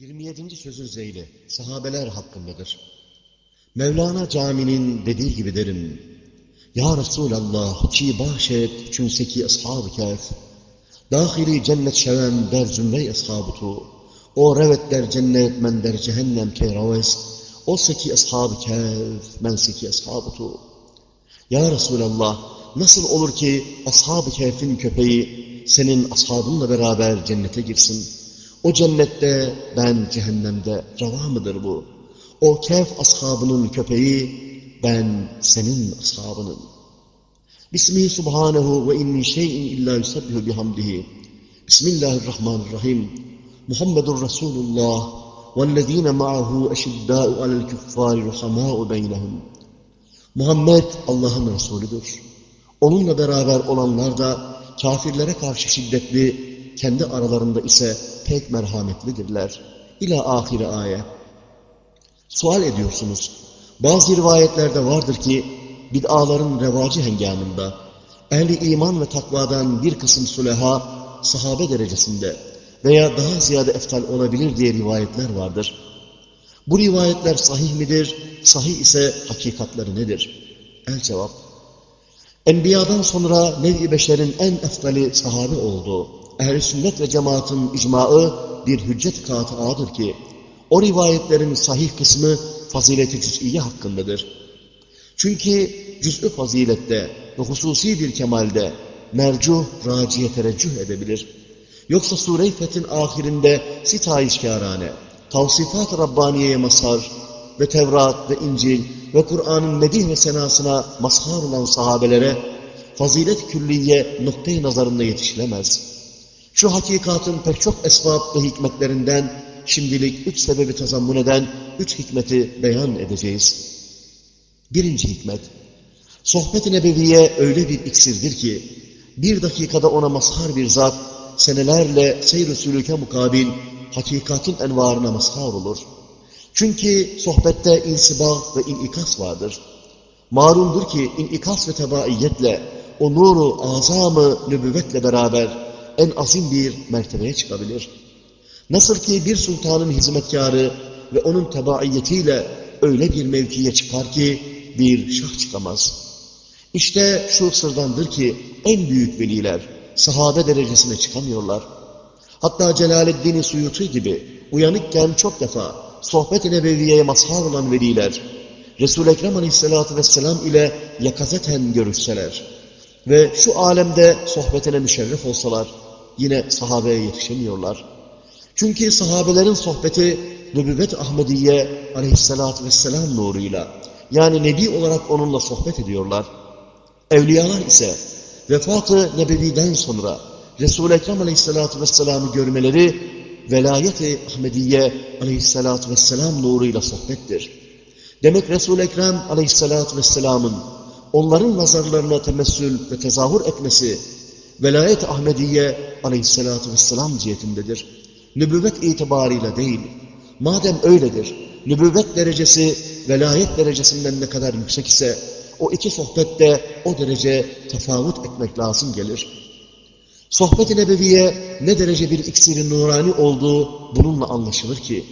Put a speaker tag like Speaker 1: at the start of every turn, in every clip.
Speaker 1: 27. sözü Zeyli, sahabeler hakkındadır. Mevlana Cami'nin dediği gibi derim. Ya Resulallah, çi bahşet, çünseki ashab-ı kehf. Dahili cennet şeven der zümre ashabı tu. O revet der cennet, men der cehennem keyravest. O seki ashab-ı kehf, men seki ashabı tu. Ya Resulallah, nasıl olur ki ashab-ı kehfin köpeği senin ashabınla beraber cennete girsin? O cennette, ben cehennemde, rava mıdır bu? O kehf ashabının köpeği, ben senin ashabının. Bismihi subhanehu ve inni şeyin illa yusabbihu bihamdihi. Bismillahirrahmanirrahim. Muhammedur Resulullah vellezine ma'ahu eşiddâ'u alel küffâri ruhamâ'u beynehum. Muhammed Allah'ın Resulüdür. Onunla beraber olanlar da kafirlere karşı şiddetli, kendi aralarında ise pek merhametlidirler. İla ahire ayet. Sual ediyorsunuz. Bazı rivayetlerde vardır ki, bid'aların revacı hengamında, ehli iman ve takvadan bir kısım süleha, sahabe derecesinde veya daha ziyade eftal olabilir diye rivayetler vardır. Bu rivayetler sahih midir? Sahih ise hakikatları nedir? El cevap. Enbiya'dan sonra nev-i beşerin en eftali sahabe oldu. Ehl-i sünnet ve cemaatin icmaı bir hüccet kâtıadır ki, o rivayetlerin sahih kısmı fazileti cüz'iye hakkındadır. Çünkü cüz'ü fazilette ve hususi bir kemalde mercuh, raciye tereccüh edebilir. Yoksa Sure-i Fethin ahirinde sitayişkârane, tavsifat-ı Rabbaniye'ye mazhar ve Tevrat ve İncil ve Kur'an'ın medih ve senasına mazhar olan sahabelere fazilet külliye noktayı nazarında yetişilemez. Şu hakikatın pek çok esbab ve hikmetlerinden şimdilik üç sebebi tazammun eden üç hikmeti beyan edeceğiz. Birinci hikmet, sohbet-i nebeviye öyle bir iksirdir ki, bir dakikada ona mazhar bir zat, senelerle seyr-i sülüke mukabil, hakikatın envarına mazhar olur. Çünkü sohbette insibah ve inikas vardır. Marumdur ki inikas ve tebaiyetle, o nuru azamı nübüvvetle beraber en azim bir mertebeye çıkabilir. Nasıl ki bir sultanın hizmetkarı ve onun tebaiyetiyle öyle bir mevkiye çıkar ki bir şah çıkamaz. İşte şu sırdandır ki en büyük veliler sahabe derecesine çıkamıyorlar. Hatta Celaleddin Suyuti gibi uyanıkken çok defa sohbet-i nebeviyeye mazhar olan veliler Resul-i Ekrem aleyhissalatü vesselam ile yakazeten görüşseler ve şu alemde sohbetine müşerref olsalar yine sahabeye yetişemiyorlar. Çünkü sahabelerin sohbeti Nübüvvet Ahmediye aleyhissalatü vesselam nuruyla yani Nebi olarak onunla sohbet ediyorlar. Evliyalar ise vefatı Nebevi'den sonra Resul-i Ekrem aleyhissalatü vesselam'ı görmeleri velayet-i Ahmediye aleyhissalatü vesselam nuruyla sohbettir. Demek Resul-i Ekrem aleyhissalatü vesselamın onların nazarlarına temessül ve tezahür etmesi velayet Ahmediye aleyhissalatü vesselam cihetindedir. Nübüvvet itibarıyla değil. Madem öyledir, nübüvvet derecesi velayet derecesinden ne kadar yüksek ise o iki sohbette o derece tefavut etmek lazım gelir. Sohbet-i Nebeviye ne derece bir iksiri nurani olduğu bununla anlaşılır ki,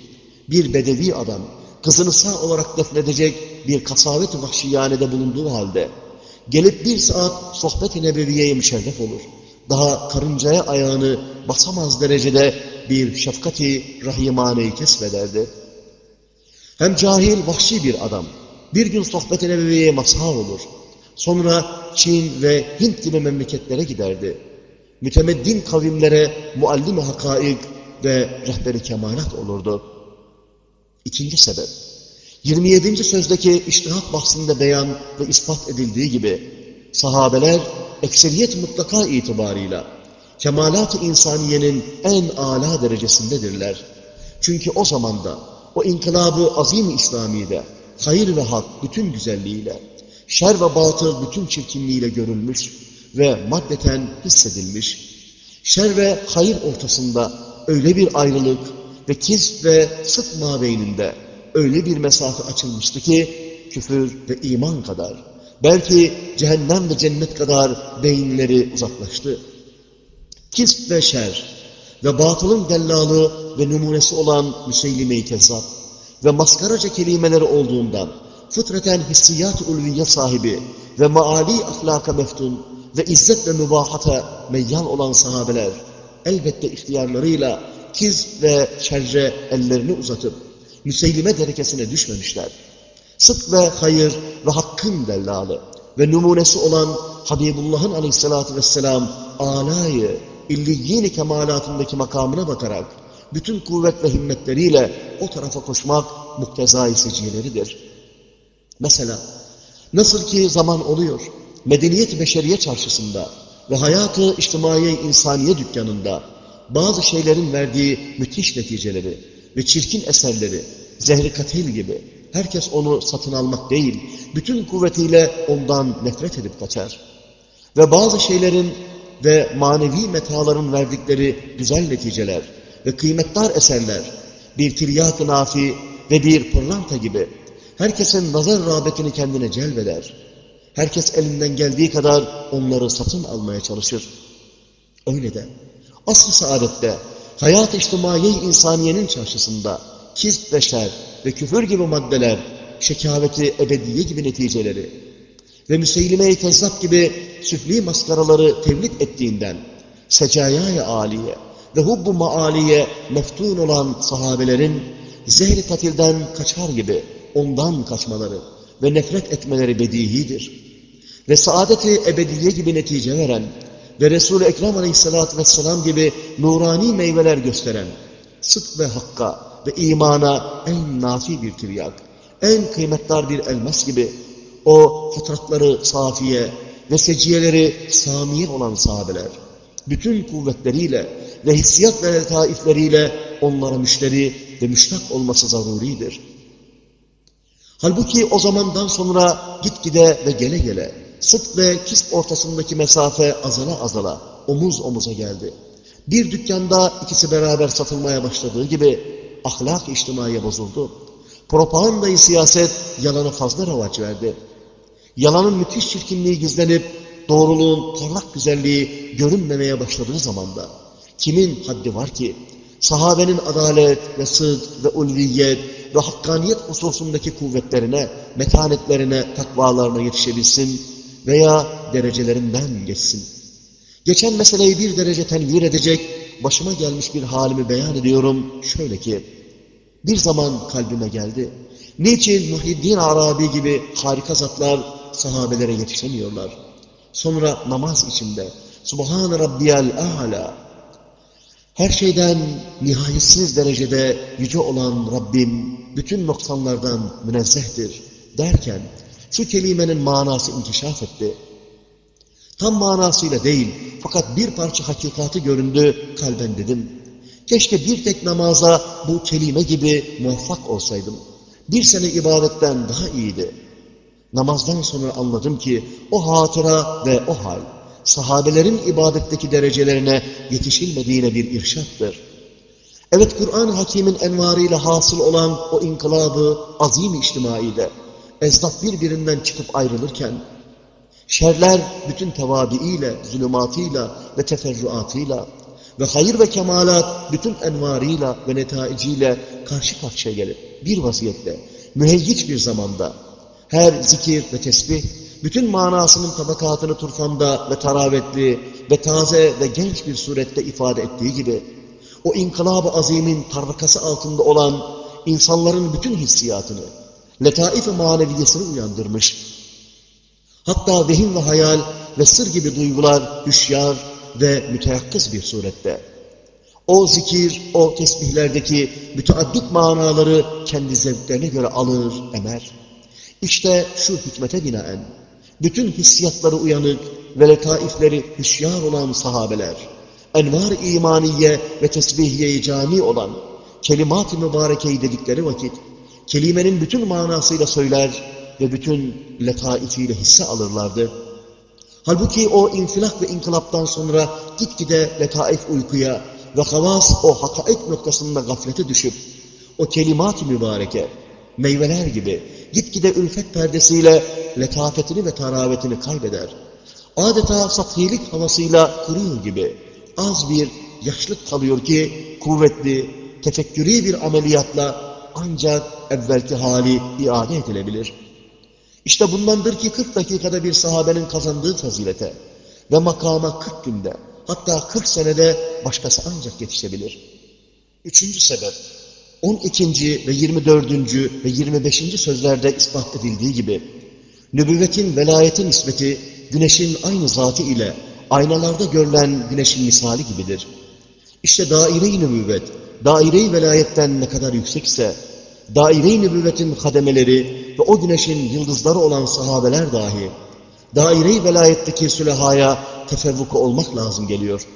Speaker 1: bir bedevi adam kızını sağ olarak defnedecek bir kasavet-i vahşiyanede bulunduğu halde, gelip bir saat sohbet-i nebeviyeye müşerref olur. Daha karıncaya ayağını basamaz derecede bir şefkati rahimaneyi kesbederdi. Hem cahil, vahşi bir adam. Bir gün sohbet-i nebeviyeye mazhar olur. Sonra Çin ve Hint gibi memleketlere giderdi. Mütemeddin kavimlere muallim-i hakaik ve rehberi kemalat olurdu. İkinci sebep. 27. sözdeki iştihat bahsinde beyan ve ispat edildiği gibi sahabeler ekseriyet mutlaka itibarıyla kemalat-ı insaniyenin en âlâ derecesindedirler. Çünkü o zamanda o inkılabı azim-i İslami'de hayır ve hak bütün güzelliğiyle, şer ve batıl bütün çirkinliğiyle görülmüş ve maddeten hissedilmiş. Şer ve hayır ortasında öyle bir ayrılık ve kis ve sık mabeyninde öyle bir mesafe açılmıştı ki küfür ve iman kadar, belki cehennem ve cennet kadar beyinleri uzaklaştı. Kis ve şer, ve batılın dellalı ve numunesi olan Müseylime-i Kezzab ve maskaraca kelimeleri olduğundan fıtraten hissiyat-ı ulviye sahibi ve maali ahlaka meftun ve izzet ve mübahata meyyan olan sahabeler elbette ihtiyarlarıyla kiz ve şerre ellerini uzatıp Müseylime derekesine düşmemişler. Sık ve hayır ve hakkın dellalı ve numunesi olan Habibullah'ın aleyhissalatü vesselam alayı, illiyini kemalatındaki makamına bakarak bütün kuvvet ve himmetleriyle o tarafa koşmak muktezai seciyeleridir. Mesela nasıl ki zaman oluyor, medeniyet beşeriye çarşısında ve hayatı içtimaiye insaniye dükkanında bazı şeylerin verdiği müthiş neticeleri ve çirkin eserleri, zehri katil gibi herkes onu satın almak değil, bütün kuvvetiyle ondan nefret edip kaçar. Ve bazı şeylerin ve manevi metaların verdikleri güzel neticeler ve kıymetdar eserler, bir tiryat-ı nafi ve bir pırlanta gibi herkesin nazar rağbetini kendine celbeder. Herkes elinden geldiği kadar onları satın almaya çalışır. Öyle de asr-ı saadette hayat-ı içtimaiye insaniyenin çarşısında kist ve şer ve küfür gibi maddeler, şekaveti ebediye gibi neticeleri ve Müseylime-i Kezzab gibi süfli maskaraları tevlid ettiğinden secayaya aliye ve hubbu maaliye meftun olan sahabelerin zehri katilden kaçar gibi ondan kaçmaları ve nefret etmeleri bedihidir. Ve saadeti ebediye gibi netice veren ve Resul-i Ekrem aleyhissalatü vesselam gibi nurani meyveler gösteren sıdk ve hakka ve imana en nafi bir tiryak, en kıymetdar bir elmas gibi o fıtratları safiye ve seciyeleri samiye olan sahabeler, bütün kuvvetleriyle ve hissiyat ve taifleriyle onlara müşteri ve müştak olması zaruridir. Halbuki o zamandan sonra gitgide ve gele gele sıt ve kisp ortasındaki mesafe azala azala omuz omuza geldi. Bir dükkanda ikisi beraber satılmaya başladığı gibi ahlak içtimaiye bozuldu. Propagandayı siyaset yalana fazla ravaç verdi. Yalanın müthiş çirkinliği gizlenip doğruluğun parlak güzelliği görünmemeye başladığı zamanda kimin haddi var ki sahabenin adalet ve sıdk ve ulviyet ve hakkaniyet hususundaki kuvvetlerine, metanetlerine, takvalarına yetişebilsin veya derecelerinden geçsin. Geçen meseleyi bir derece tenvir edecek, başıma gelmiş bir halimi beyan ediyorum. Şöyle ki, bir zaman kalbime geldi. Niçin Muhyiddin Arabi gibi harika zatlar sahabelere yetişemiyorlar? Sonra namaz içinde, Subhan Rabbiyal A'la, her şeyden nihayetsiz derecede yüce olan Rabbim bütün noksanlardan münezzehtir derken şu kelimenin manası inkişaf etti. Tam manasıyla değil fakat bir parça hakikati göründü kalben dedim. Keşke bir tek namaza bu kelime gibi muvaffak olsaydım. Bir sene ibadetten daha iyiydi. Namazdan sonra anladım ki o hatıra ve o hal sahabelerin ibadetteki derecelerine yetişilmediğine bir irşattır. Evet Kur'an-ı Hakim'in envarıyla hasıl olan o inkılabı azim içtimaide ezdaf birbirinden çıkıp ayrılırken şerler bütün tevabiiyle, zulümatıyla ve teferruatıyla ve hayır ve kemalat bütün envarıyla ve netaiciyle karşı karşıya gelip bir vaziyette müheyyiç bir zamanda her zikir ve tesbih bütün manasının tabakatını turfanda ve taravetli ve taze ve genç bir surette ifade ettiği gibi, o inkılab-ı azimin tarrakası altında olan insanların bütün hissiyatını, letaif-i maneviyesini uyandırmış. Hatta vehim ve hayal ve sır gibi duygular hüşyar ve müteyakkız bir surette. O zikir, o tesbihlerdeki müteaddit manaları kendi zevklerine göre alır, emer. İşte şu hikmete binaen, bütün hissiyatları uyanık ve letaifleri hüşyar olan sahabeler, envar imaniye ve tesbihiye cami olan kelimat-ı mübarekeyi dedikleri vakit, kelimenin bütün manasıyla söyler ve bütün letaifiyle hisse alırlardı. Halbuki o infilak ve inkılaptan sonra gitgide letaif uykuya ve havas o hakaik noktasında gaflete düşüp, o kelimat-ı mübareke, meyveler gibi gitgide ülfet perdesiyle letafetini ve taravetini kaybeder. Adeta sathilik havasıyla kuruyor gibi az bir yaşlık kalıyor ki kuvvetli, tefekkürü bir ameliyatla ancak evvelki hali iade edilebilir. İşte bundandır ki 40 dakikada bir sahabenin kazandığı fazilete ve makama 40 günde hatta 40 senede başkası ancak yetişebilir. Üçüncü sebep, 12. ve 24. ve 25. sözlerde ispat edildiği gibi, nübüvvetin velayetin nispeti güneşin aynı zatı ile aynalarda görülen güneşin misali gibidir. İşte daire-i nübüvvet, daire-i velayetten ne kadar yüksekse, daire-i nübüvvetin kademeleri ve o güneşin yıldızları olan sahabeler dahi, daire-i velayetteki sülehaya tefevvuku olmak lazım geliyor.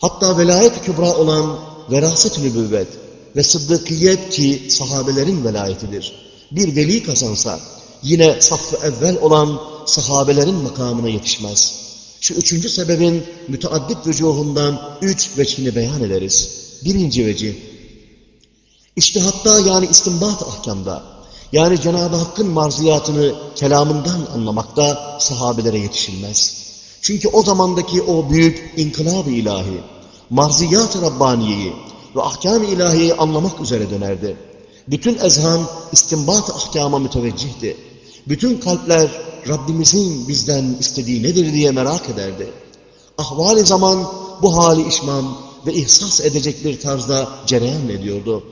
Speaker 1: Hatta velayet kübra olan veraset-ü nübüvvet ve sıddıkiyet ki sahabelerin velayetidir. Bir veli kazansa yine safı evvel olan sahabelerin makamına yetişmez. Şu üçüncü sebebin müteaddit vücuhundan üç veçhini beyan ederiz. Birinci vecih, İçtihatta yani istimbat ahkamda, yani Cenab-ı Hakk'ın marziyatını kelamından anlamakta sahabelere yetişilmez. Çünkü o zamandaki o büyük inkılab-ı ilahi, marziyat-ı Rabbaniye'yi ve ahkam-ı ilahiyeyi anlamak üzere dönerdi. Bütün ezhan istimbat-ı ahkama müteveccihti. Bütün kalpler Rabbimizin bizden istediği nedir diye merak ederdi. Ahvali zaman bu hali işmam ve ihsas edecek bir tarzda cereyan ediyordu.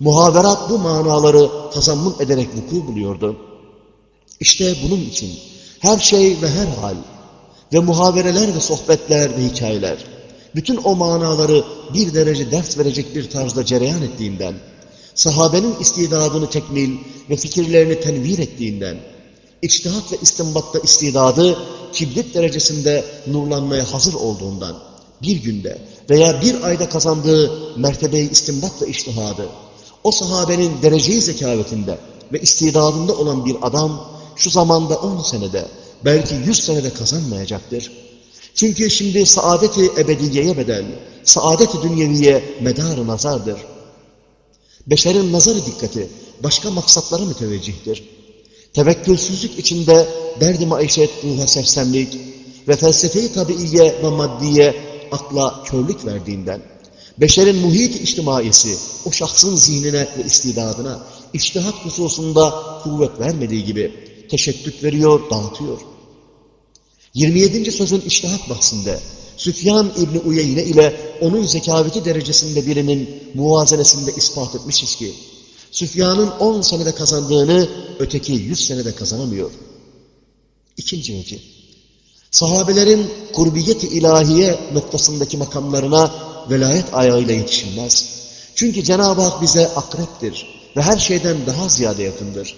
Speaker 1: Muhaverat bu manaları tazammun ederek vuku buluyordu. İşte bunun için her şey ve her hal ve muhavereler ve sohbetler ve hikayeler bütün o manaları bir derece ders verecek bir tarzda cereyan ettiğinden, sahabenin istidadını tekmil ve fikirlerini tenvir ettiğinden, içtihat ve istimbatta istidadı kibrit derecesinde nurlanmaya hazır olduğundan, bir günde veya bir ayda kazandığı mertebeyi istimbat ve iştihadı, o sahabenin dereceyi zekavetinde ve istidadında olan bir adam şu zamanda on senede, belki yüz senede kazanmayacaktır. Çünkü şimdi saadeti ebediyeye bedel, saadeti dünyeviye medar nazardır. Beşerin nazarı dikkati başka maksatlara müteveccihtir. Tevekkülsüzlük içinde derdi maişet, ruha sersemlik ve felsefe-i tabiiye ve maddiye akla körlük verdiğinden, beşerin muhit içtimaisi o şahsın zihnine ve istidadına iştihat hususunda kuvvet vermediği gibi teşekkük veriyor, dağıtıyor. 27. sözün iştihat bahsinde Süfyan İbni Uyeyne ile onun zekaveti derecesinde birinin muvazenesinde ispat etmişiz ki Süfyan'ın 10 senede kazandığını öteki 100 senede kazanamıyor. İkinci veci. Sahabelerin kurbiyet-i ilahiye noktasındaki makamlarına velayet ayağıyla yetişilmez. Çünkü Cenab-ı Hak bize akreptir ve her şeyden daha ziyade yakındır.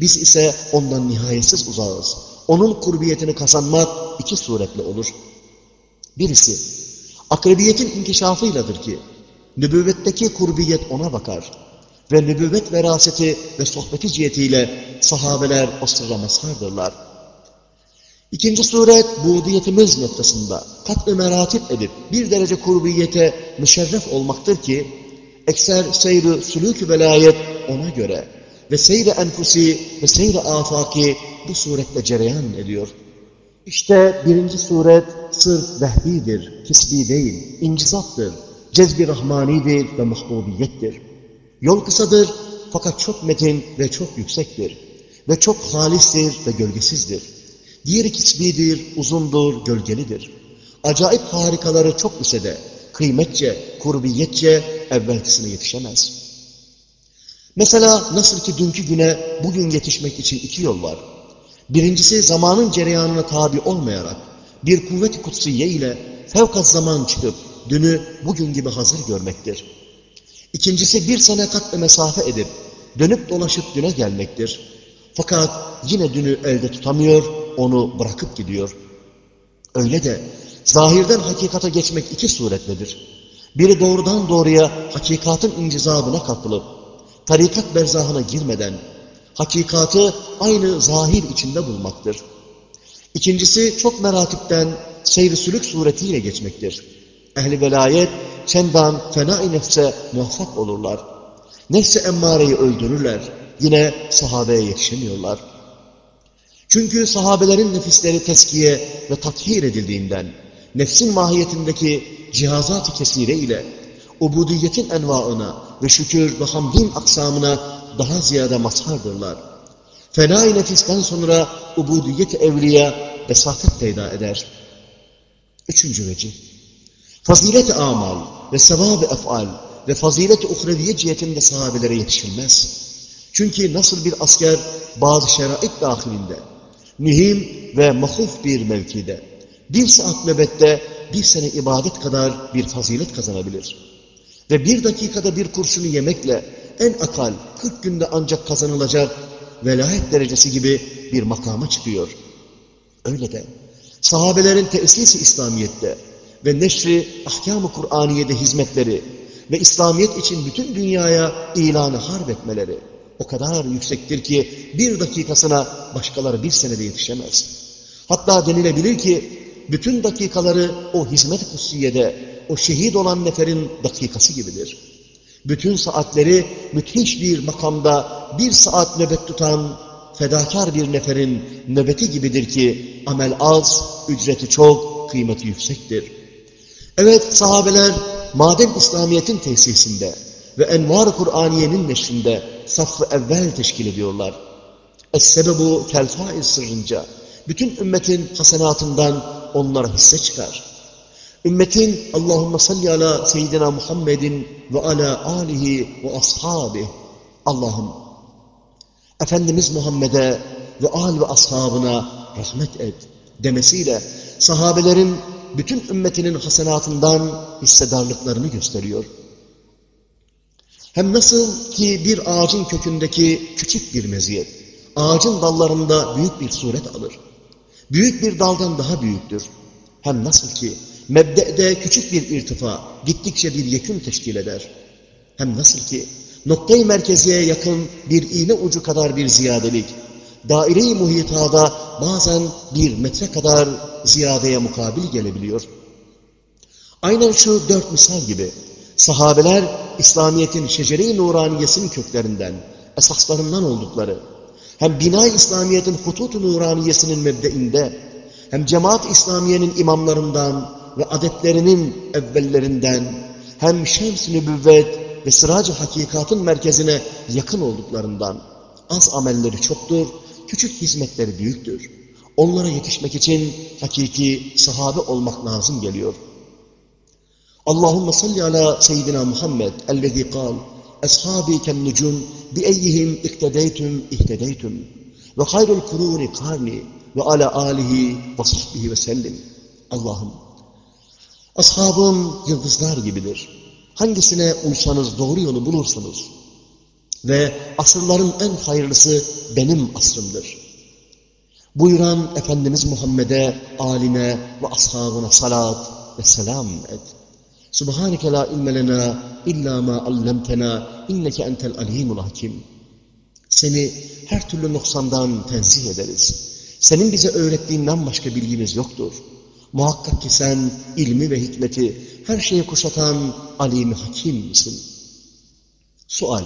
Speaker 1: Biz ise ondan nihayetsiz uzağız. Onun kurbiyetini kazanmak iki suretle olur. Birisi, akrebiyetin inkişafıyladır ki, nübüvvetteki kurbiyet ona bakar ve nübüvvet veraseti ve sohbeti cihetiyle sahabeler o sırra mazhardırlar. İkinci suret, buğdiyetimiz noktasında kat-ı meratip edip bir derece kurbiyete müşerref olmaktır ki, ekser seyri sülük velayet ona göre ve seyri enfusi ve seyri afaki bu suretle cereyan ediyor. İşte birinci suret sırf vehbidir, kisbi değil, incizattır, cezbi rahmanidir ve mahbubiyettir. Yol kısadır fakat çok metin ve çok yüksektir ve çok halistir ve gölgesizdir. Diğeri kisbidir, uzundur, gölgelidir. Acayip harikaları çok lisede, kıymetçe, kurbiyetçe evvelkisine yetişemez. Mesela nasıl ki dünkü güne bugün yetişmek için iki yol var. Birincisi zamanın cereyanına tabi olmayarak bir kuvvet-i kutsiye ile fevkat zaman çıkıp dünü bugün gibi hazır görmektir. İkincisi bir sene kat mesafe edip dönüp dolaşıp düne gelmektir. Fakat yine dünü elde tutamıyor, onu bırakıp gidiyor. Öyle de zahirden hakikata geçmek iki suretledir. Biri doğrudan doğruya hakikatın incizabına kapılıp, tarikat berzahına girmeden, hakikatı aynı zahir içinde bulmaktır. İkincisi çok meratipten seyri sülük suretiyle geçmektir. Ehli velayet çendan fena-i nefse muvaffak olurlar. Nefse emmareyi öldürürler. Yine sahabeye yetişemiyorlar. Çünkü sahabelerin nefisleri teskiye ve tathir edildiğinden, nefsin mahiyetindeki cihazat-ı kesire ile ubudiyetin envaına ve şükür ve hamdin aksamına daha ziyade mazhardırlar. Fena-i nefisten sonra ubudiyet evliya besafet peyda eder. Üçüncü vecih. Fazilet-i amal ve sevab-ı efal ve fazilet-i uhreviye cihetinde sahabelere yetişilmez. Çünkü nasıl bir asker bazı şerait dahilinde, mühim ve mahuf bir mevkide, bir saat nöbette bir sene ibadet kadar bir fazilet kazanabilir. Ve bir dakikada bir kurşunu yemekle en akal 40 günde ancak kazanılacak velayet derecesi gibi bir makama çıkıyor. Öyle de sahabelerin tesisi İslamiyet'te ve neşri ahkam-ı Kur'aniye'de hizmetleri ve İslamiyet için bütün dünyaya ilanı harp etmeleri o kadar yüksektir ki bir dakikasına başkaları bir senede yetişemez. Hatta denilebilir ki bütün dakikaları o hizmet kutsiyede, o şehit olan neferin dakikası gibidir. Bütün saatleri müthiş bir makamda bir saat nöbet tutan fedakar bir neferin nöbeti gibidir ki amel az, ücreti çok, kıymeti yüksektir. Evet sahabeler madem İslamiyet'in tesisinde ve envar Kur'aniye'nin neşrinde safı evvel teşkil ediyorlar. Es-sebebu kel sırrınca bütün ümmetin hasenatından onlara hisse çıkar. Ümmetin Allahümme salli ala seyyidina Muhammedin ve ala alihi ve ashabih. Allah'ım Efendimiz Muhammed'e ve al ve ashabına rahmet et demesiyle sahabelerin bütün ümmetinin hasenatından hissedarlıklarını gösteriyor. Hem nasıl ki bir ağacın kökündeki küçük bir meziyet, ağacın dallarında büyük bir suret alır. Büyük bir daldan daha büyüktür. Hem nasıl ki mebde'de küçük bir irtifa gittikçe bir yekün teşkil eder. Hem nasıl ki noktayı merkeziye yakın bir iğne ucu kadar bir ziyadelik, daire-i muhitada bazen bir metre kadar ziyadeye mukabil gelebiliyor. Aynen şu dört misal gibi sahabeler İslamiyet'in şecere-i nuraniyesinin köklerinden, esaslarından oldukları, hem bina İslamiyet'in hutut-u nuraniyesinin mebdeinde, hem cemaat İslamiye'nin imamlarından ve adetlerinin evvellerinden, hem şems nübüvvet ve sıracı hakikatın merkezine yakın olduklarından, az amelleri çoktur, küçük hizmetleri büyüktür. Onlara yetişmek için hakiki sahabe olmak lazım geliyor. Allahümme salli ala seyyidina Muhammed ellezî kal Eshabi ken nucum bi eyyihim iktedeytüm ihtedeytüm ve hayrul kuruni karni ve ala alihi ve sahbihi ve sellim. Allah'ım ashabım yıldızlar gibidir. Hangisine uysanız doğru yolu bulursunuz. Ve asırların en hayırlısı benim asrımdır. Buyuran Efendimiz Muhammed'e, aline ve ashabına salat ve selam et. Subhaneke la ilme lena illa ma allamtena inneke entel alimul hakim. Seni her türlü noksandan tenzih ederiz. Senin bize öğrettiğinden başka bilgimiz yoktur. Muhakkak ki sen ilmi ve hikmeti her şeyi kuşatan alim hakim misin? Sual.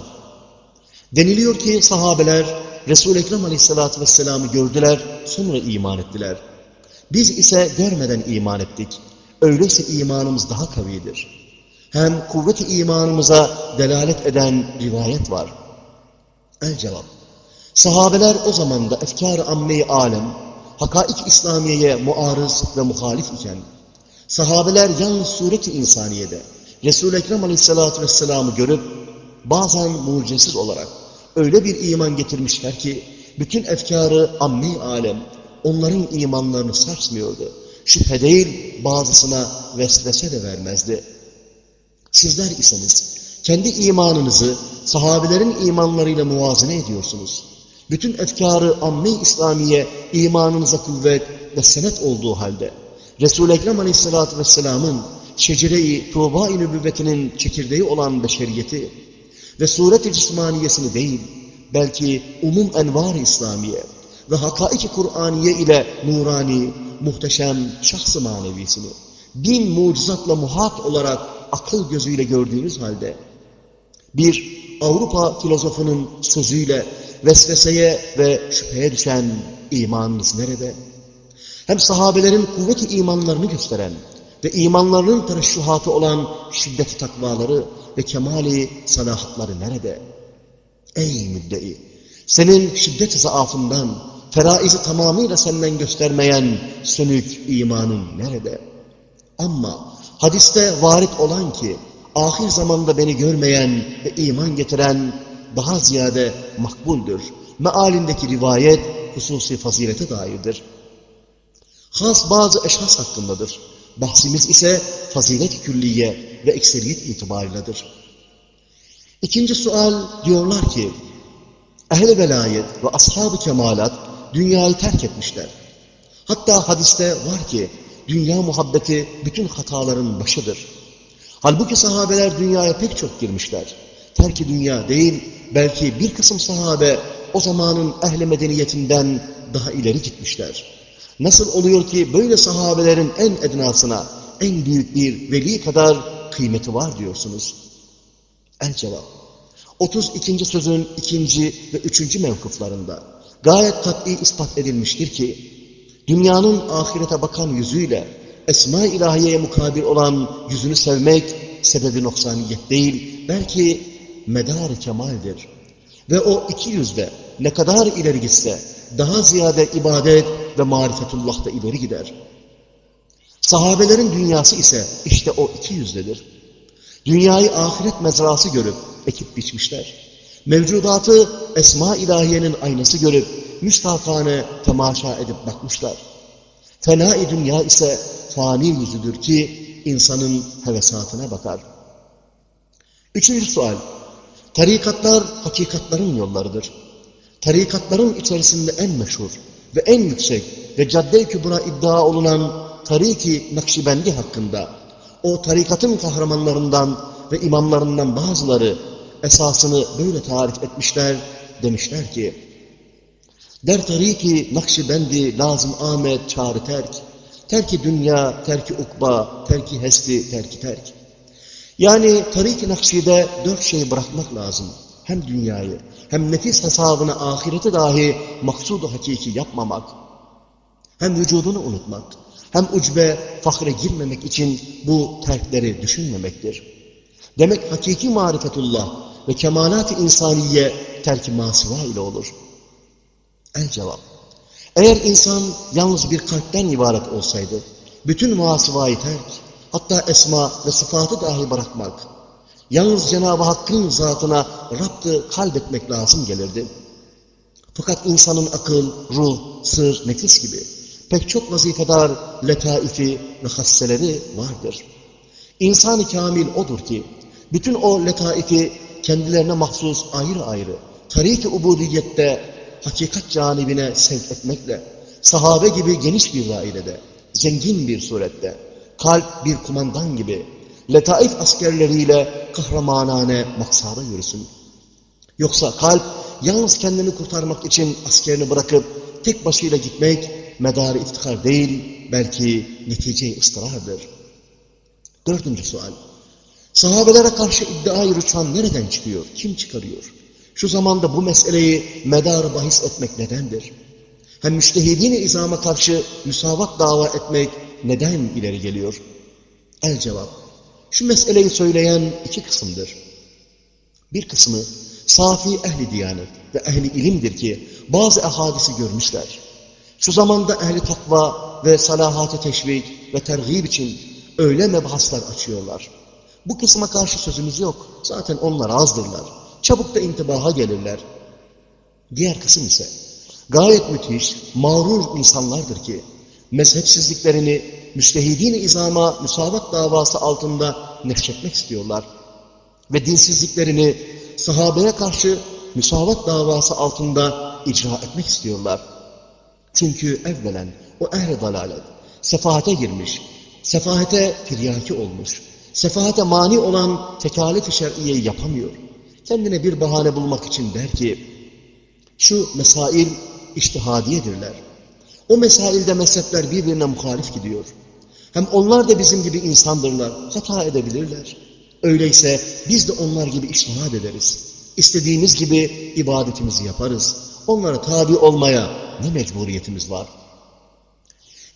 Speaker 1: Deniliyor ki sahabeler Resul-i Ekrem aleyhissalatü vesselam'ı gördüler, sonra iman ettiler. Biz ise görmeden iman ettik. Öyleyse imanımız daha kavidir. Hem kuvveti imanımıza delalet eden rivayet var. El cevap. Sahabeler o zaman da efkar-ı amme-i alem, hakaik İslamiye'ye muarız ve muhalif iken, sahabeler yalnız sureti insaniyede Resul-i Ekrem aleyhissalatü vesselam'ı görüp, bazen mucizetsiz olarak öyle bir iman getirmişler ki, bütün efkarı ammi alem onların imanlarını sarsmıyordu şüphe değil bazısına vesvese de vermezdi. Sizler iseniz kendi imanınızı sahabelerin imanlarıyla muvazene ediyorsunuz. Bütün efkarı amme İslamiye imanınıza kuvvet ve senet olduğu halde Resul-i Ekrem Aleyhisselatü Vesselam'ın şecere-i Tuğba-i Nübüvvetinin çekirdeği olan beşeriyeti ve suret-i cismaniyesini değil, belki umum envar-ı İslamiye ve hakaik-i Kur'aniye ile nurani, muhteşem şahsı manevisini bin mucizatla muhat olarak akıl gözüyle gördüğünüz halde bir Avrupa filozofunun sözüyle vesveseye ve şüpheye düşen imanınız nerede? Hem sahabelerin kuvveti imanlarını gösteren ve imanlarının tereşşuhatı olan şiddeti takvaları ve kemali salahatları nerede? Ey müddei! Senin şiddet zaafından, feraizi tamamıyla senden göstermeyen sönük imanın nerede? Ama hadiste varit olan ki, ahir zamanda beni görmeyen ve iman getiren daha ziyade makbuldür. Mealindeki rivayet hususi fazilete dairdir. Has bazı eşhas hakkındadır. Bahsimiz ise fazilet külliye ve ekseriyet itibarıyladır. İkinci sual diyorlar ki, ehl-i velayet ve ashab-ı kemalat dünyayı terk etmişler. Hatta hadiste var ki, dünya muhabbeti bütün hataların başıdır. Halbuki sahabeler dünyaya pek çok girmişler. Terki dünya değil, belki bir kısım sahabe o zamanın ehli medeniyetinden daha ileri gitmişler. Nasıl oluyor ki böyle sahabelerin en ednasına en büyük bir veli kadar kıymeti var diyorsunuz? El cevap. 32. sözün ikinci ve üçüncü mevkuflarında gayet kat'i ispat edilmiştir ki dünyanın ahirete bakan yüzüyle Esma-i İlahiye'ye mukabil olan yüzünü sevmek sebebi noksaniyet değil, belki medar kemaldir. Ve o iki yüzde ne kadar ileri gitse daha ziyade ibadet ve marifetullah'ta ileri gider. Sahabelerin dünyası ise işte o iki yüzdedir. Dünyayı ahiret mezrası görüp ekip biçmişler. Mevcudatı esma ilahiyenin aynası görüp müstahkane temaşa edip bakmışlar. Fena-i dünya ise fani yüzüdür ki insanın hevesatına bakar. Üçüncü sual. Tarikatlar hakikatların yollarıdır. Tarikatların içerisinde en meşhur ve en yüksek ve cadde-i kübra iddia olunan Tariki Nakşibendi hakkında o tarikatın kahramanlarından ve imamlarından bazıları esasını böyle tarif etmişler, demişler ki Der tariki Nakşibendi lazım Ahmet çağrı terk, terki dünya, terki ukba, terki hesti, terki terk. Yani tarik-i nakşide dört şey bırakmak lazım. Hem dünyayı, hem nefis hesabına ahireti dahi maksudu hakiki yapmamak, hem vücudunu unutmak, hem ucbe, fahre girmemek için bu terkleri düşünmemektir. Demek hakiki marifetullah ve kemalat-ı insaniye terk-i masiva ile olur. El cevap. Eğer insan yalnız bir kalpten ibaret olsaydı, bütün muhasivayı terk, hatta esma ve sıfatı dahi bırakmak, yalnız Cenab-ı Hakk'ın zatına raptı kalbetmek lazım gelirdi. Fakat insanın akıl, ruh, sır, nefis gibi pek çok vazifedar letaifi ve hasseleri vardır. İnsan-ı kamil odur ki, bütün o letaifi kendilerine mahsus ayrı ayrı, tarik-i ubudiyette hakikat canibine sevk etmekle, sahabe gibi geniş bir dairede, zengin bir surette, kalp bir kumandan gibi, letaif askerleriyle kahramanane maksada yürüsün. Yoksa kalp yalnız kendini kurtarmak için askerini bırakıp tek başıyla gitmek medarı iftihar değil, belki netice ıstırardır. Dördüncü sual. Sahabelere karşı iddia rüçhan nereden çıkıyor? Kim çıkarıyor? Şu zamanda bu meseleyi medar bahis etmek nedendir? Hem müştehidin izama karşı müsavat dava etmek neden ileri geliyor? El cevap. Şu meseleyi söyleyen iki kısımdır. Bir kısmı safi ehli diyanet ve ehli ilimdir ki bazı ehadisi görmüşler. Şu zamanda ehli takva ve salahat-ı teşvik ve tergib için öyle mebhaslar açıyorlar. Bu kısma karşı sözümüz yok. Zaten onlar azdırlar. Çabuk da intibaha gelirler. Diğer kısım ise gayet müthiş, mağrur insanlardır ki mezhepsizliklerini müstehidin izama müsavat davası altında nefşetmek istiyorlar. Ve dinsizliklerini sahabeye karşı müsavat davası altında icra etmek istiyorlar. Çünkü evvelen o ehl-i dalalet sefahate girmiş, sefahete tiryaki olmuş, sefahate mani olan tekalif-i şer'iyeyi yapamıyor. Kendine bir bahane bulmak için der ki, şu mesail iştihadiyedirler. O mesailde mezhepler birbirine muhalif gidiyor. Hem onlar da bizim gibi insandırlar, hata edebilirler. Öyleyse biz de onlar gibi iştihad ederiz. İstediğimiz gibi ibadetimizi yaparız. Onlara tabi olmaya ne mecburiyetimiz var?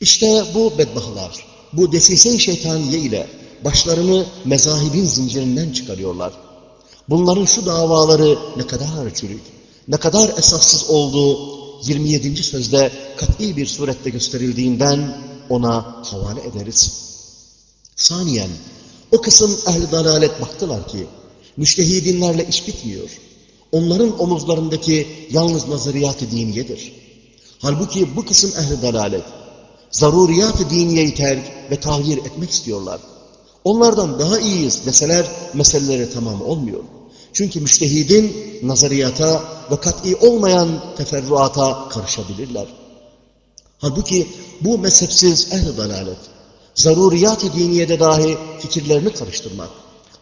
Speaker 1: İşte bu bedbahlar, bu desise şeytaniye ile başlarını mezahibin zincirinden çıkarıyorlar. Bunların şu davaları ne kadar çürük, ne kadar esassız olduğu 27. sözde kat'i bir surette gösterildiğinden ona havale ederiz. Saniyen, o kısım ehli dalalet baktılar ki, müştehidinlerle iş bitmiyor. Onların omuzlarındaki yalnız nazariyat-ı diniyedir. Halbuki bu kısım ehli dalalet, zaruriyat-ı diniyeyi terk ve tahir etmek istiyorlar. Onlardan daha iyiyiz deseler meseleleri tamam olmuyor. Çünkü müştehidin nazariyata ve kat'i olmayan teferruata karışabilirler. Halbuki bu mezhepsiz ehl-i dalalet, zaruriyat-ı diniyede dahi fikirlerini karıştırmak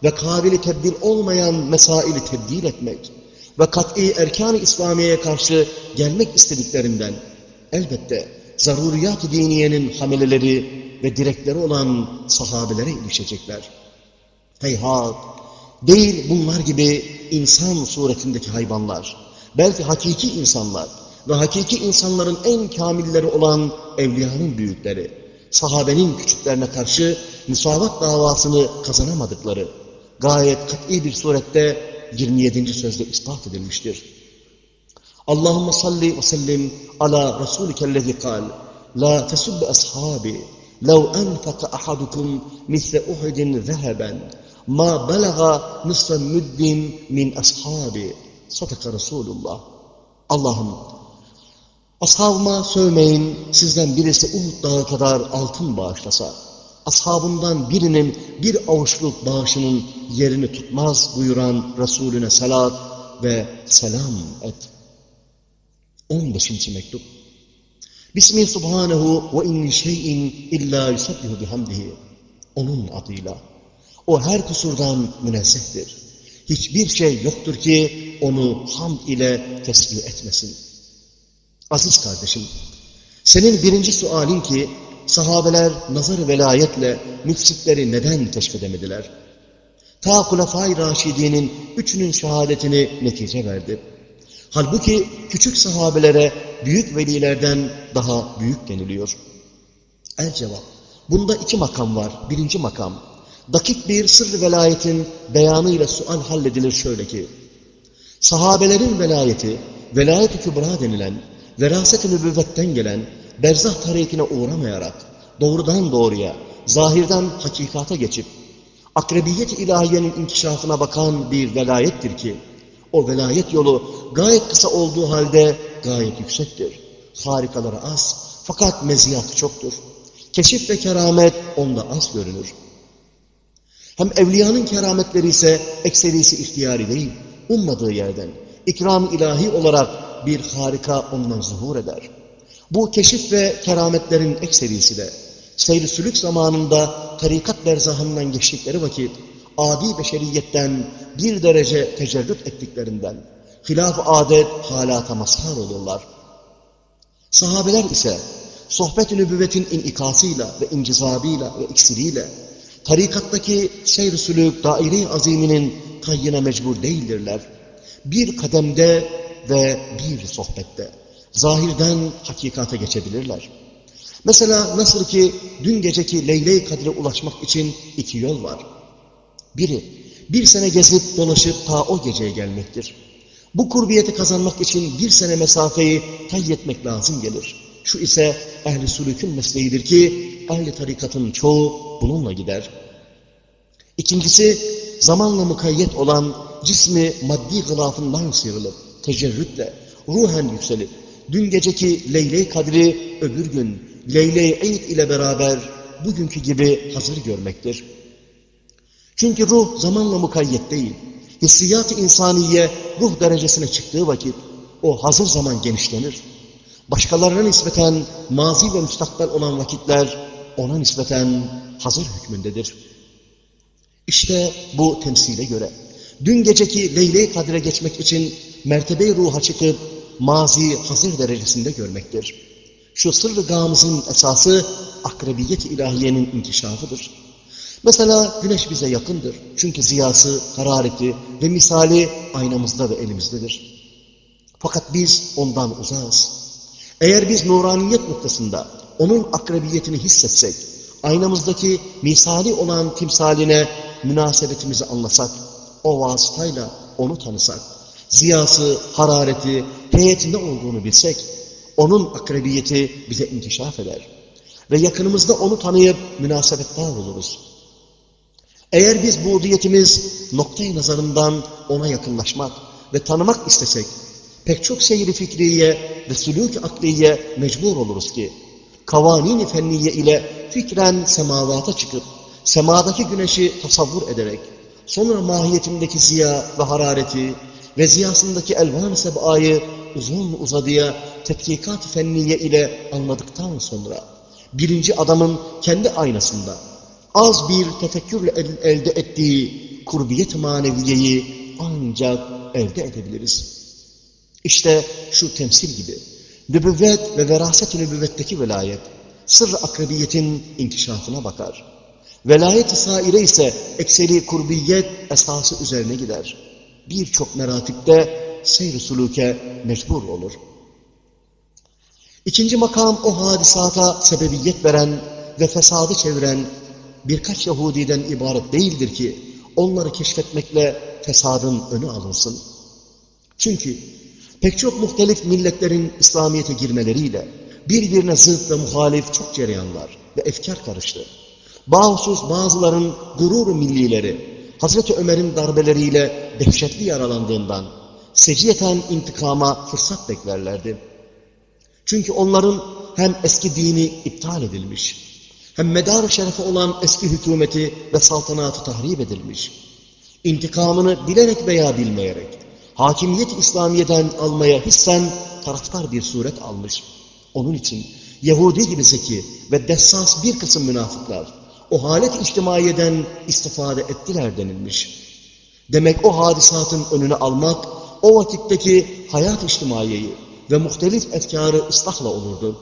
Speaker 1: ve kabili tebdil olmayan mesaili tebdil etmek ve kat'i erkan-ı İslamiye'ye karşı gelmek istediklerinden elbette zaruriyat-ı diniyenin hameleleri ve direkleri olan sahabelere ilişecekler. Heyhat, değil bunlar gibi insan suretindeki hayvanlar, belki hakiki insanlar ve hakiki insanların en kamilleri olan evliyanın büyükleri, sahabenin küçüklerine karşı musavat davasını kazanamadıkları, gayet kat'i bir surette 27. sözde ispat edilmiştir. Allahümme salli ve sellim ala Resulikellezi kal, la tesubbe ashabi, لو أنفق أحدكم مثل أحد ذهبا ما بلغ نصف مد من أصحابي صدق رسول الله Allah'ım ashabıma sövmeyin sizden birisi Uhud dağı kadar altın bağışlasa ashabından birinin bir avuçluk bağışının yerini tutmaz buyuran Resulüne salat ve selam et. 15. mektup Bismi subhanehu ve inni şeyin illa yusabbihu bihamdihi. Onun adıyla. O her kusurdan münezzehtir. Hiçbir şey yoktur ki onu hamd ile tesbih etmesin. Aziz kardeşim, senin birinci sualin ki sahabeler nazar velayetle müfsitleri neden keşfedemediler? Ta Kulafay Raşidi'nin üçünün şehadetini netice verdi. Halbuki küçük sahabelere büyük velilerden daha büyük deniliyor. El cevap. Bunda iki makam var. Birinci makam. Dakik bir sırrı velayetin beyanıyla sual halledilir şöyle ki. Sahabelerin velayeti, velayet-i kübra denilen, veraset-i nübüvvetten gelen, berzah tarihine uğramayarak, doğrudan doğruya, zahirden hakikata geçip, akrebiyet-i ilahiyenin inkişafına bakan bir velayettir ki, o velayet yolu gayet kısa olduğu halde gayet yüksektir. Harikaları az fakat meziyatı çoktur. Keşif ve keramet onda az görünür. Hem evliyanın kerametleri ise ekserisi ihtiyari değil, ummadığı yerden, ikram ilahi olarak bir harika ondan zuhur eder. Bu keşif ve kerametlerin ekserisi de, seyri sülük zamanında tarikat berzahından geçtikleri vakit, adi beşeriyetten bir derece tecerrüt ettiklerinden, hilaf adet halata mazhar olurlar. Sahabeler ise sohbet-i nübüvvetin inikasıyla ve incizabıyla ve iksiriyle tarikattaki seyr-i sülük daire-i aziminin tayyine mecbur değildirler. Bir kademde ve bir sohbette zahirden hakikate geçebilirler. Mesela nasıl ki dün geceki Leyle-i ulaşmak için iki yol var. Biri, bir sene gezip dolaşıp ta o geceye gelmektir. Bu kurbiyeti kazanmak için bir sene mesafeyi tayyetmek lazım gelir. Şu ise ehli sülükün mesleğidir ki ehli tarikatın çoğu bununla gider. İkincisi zamanla mukayyet olan cismi maddi gılafından sıyrılıp tecerrütle ruhen yükselip dün geceki Leyle-i Kadri öbür gün Leyle-i ile beraber bugünkü gibi hazır görmektir. Çünkü ruh zamanla mukayyet değil. Hissiyat-ı insaniye ruh derecesine çıktığı vakit o hazır zaman genişlenir. Başkalarına nispeten mazi ve müstakbel olan vakitler ona nispeten hazır hükmündedir. İşte bu temsile göre dün geceki Leyle-i Kadir'e geçmek için mertebe ruha çıkıp mazi hazır derecesinde görmektir. Şu sırrı gamızın esası akrebiyet-i ilahiyenin inkişafıdır. Mesela güneş bize yakındır. Çünkü ziyası, harareti ve misali aynamızda ve elimizdedir. Fakat biz ondan uzağız. Eğer biz nuraniyet noktasında onun akrebiyetini hissetsek, aynamızdaki misali olan timsaline münasebetimizi anlasak, o vasıtayla onu tanısak, ziyası, harareti, heyetinde olduğunu bilsek, onun akrebiyeti bize inkişaf eder. Ve yakınımızda onu tanıyıp münasebetler oluruz. Eğer biz bu udiyetimiz noktayı nazarından ona yakınlaşmak ve tanımak istesek, pek çok seyri fikriye ve sülûk akliye mecbur oluruz ki, kavanin fenniye ile fikren semavata çıkıp, semadaki güneşi tasavvur ederek, sonra mahiyetindeki ziya ve harareti ve ziyasındaki elvan-ı seb'ayı uzun uzadıya tetkikat fenniye ile anladıktan sonra, birinci adamın kendi aynasında, az bir tefekkürle elde ettiği kurbiyet maneviyeyi ancak elde edebiliriz. İşte şu temsil gibi, nübüvvet ve veraset-i nübüvvetteki velayet, sırr akrebiyetin inkişafına bakar. Velayet-i saire ise ekseri kurbiyet esası üzerine gider. Birçok meratipte seyr-i suluke mecbur olur. İkinci makam o hadisata sebebiyet veren ve fesadı çeviren birkaç Yahudiden ibaret değildir ki onları keşfetmekle fesadın önü alınsın. Çünkü pek çok muhtelif milletlerin İslamiyet'e girmeleriyle birbirine zıt ve muhalif çok cereyanlar ve efkar karıştı. Bahusus bazıların gurur millileri Hazreti Ömer'in darbeleriyle dehşetli yaralandığından seciyeten intikama fırsat beklerlerdi. Çünkü onların hem eski dini iptal edilmiş, hem medar şerefi olan eski hükümeti ve saltanatı tahrip edilmiş, intikamını bilerek veya bilmeyerek, hakimiyet İslamiye'den almaya hissen taraftar bir suret almış. Onun için Yahudi gibi zeki ve dessas bir kısım münafıklar o halet içtimaiyeden istifade ettiler denilmiş. Demek o hadisatın önünü almak, o vakitteki hayat içtimaiyeyi ve muhtelif efkarı ıslahla olurdu.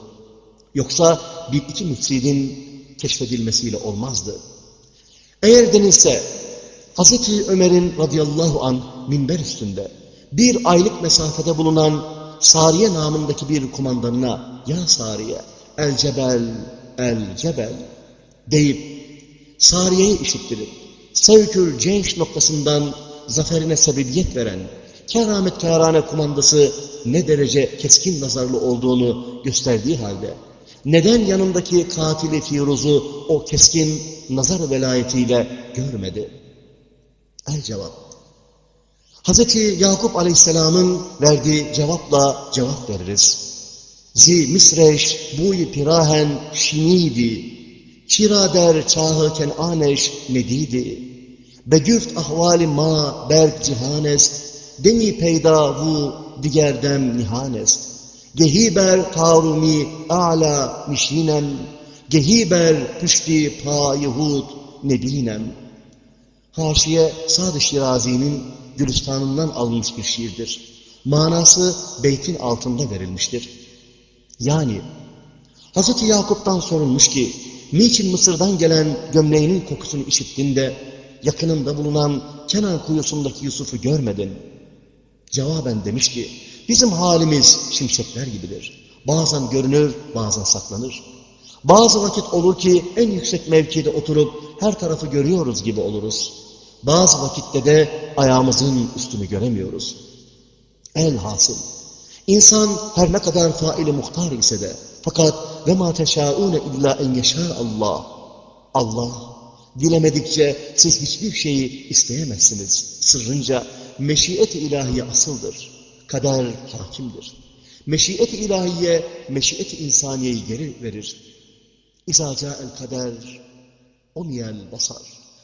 Speaker 1: Yoksa bir iki müfsidin keşfedilmesiyle olmazdı. Eğer denilse, Hz. Ömer'in radıyallahu an minber üstünde bir aylık mesafede bulunan Sariye namındaki bir kumandanına, ya Sariye, el cebel, el cebel deyip Sariye'yi işittirip Sevkül Cenş noktasından zaferine sebebiyet veren kerametkârane kumandası ne derece keskin nazarlı olduğunu gösterdiği halde neden yanındaki katili Firuz'u o keskin nazar velayetiyle görmedi? El cevap. Hazreti Yakup Aleyhisselam'ın verdiği cevapla cevap veririz. Zi misreş buy pirahen şinidi Çira der çahı kenaneş nedidi. Begüft ahvali ma berk cihanest. Demi peyda vu digerdem nihanest. Gehiber tarumi a'la mişinem. Gehiber püşti pa yehud nebinem. Haşiye Sad-ı Şirazi'nin Gülistan'ından alınmış bir şiirdir. Manası beytin altında verilmiştir. Yani Hz. Yakup'tan sorulmuş ki niçin Mısır'dan gelen gömleğinin kokusunu işittiğinde yakınında bulunan Kenan kuyusundaki Yusuf'u görmedin? Cevaben demiş ki bizim halimiz şimşekler gibidir. Bazen görünür, bazen saklanır. Bazı vakit olur ki en yüksek mevkide oturup her tarafı görüyoruz gibi oluruz. Bazı vakitte de ayağımızın üstünü göremiyoruz. Elhasıl, insan her ne kadar faili muhtar ise de, fakat ve ma teşaune illa en yeşâ Allah. Allah, dilemedikçe siz hiçbir şeyi isteyemezsiniz. Sırrınca meşiyet-i ilahiye asıldır. Kader hakimdir. Meşiyet-i ilahiye, meşiyet-i insaniyeyi geri verir. İzâ el kader, o miyel basar.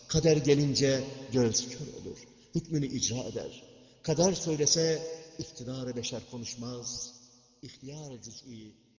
Speaker 1: Kader gelince göz kör olur. Hükmünü icra eder. Kader söylese iktidar beşer konuşmaz. İhtiyar cüz'i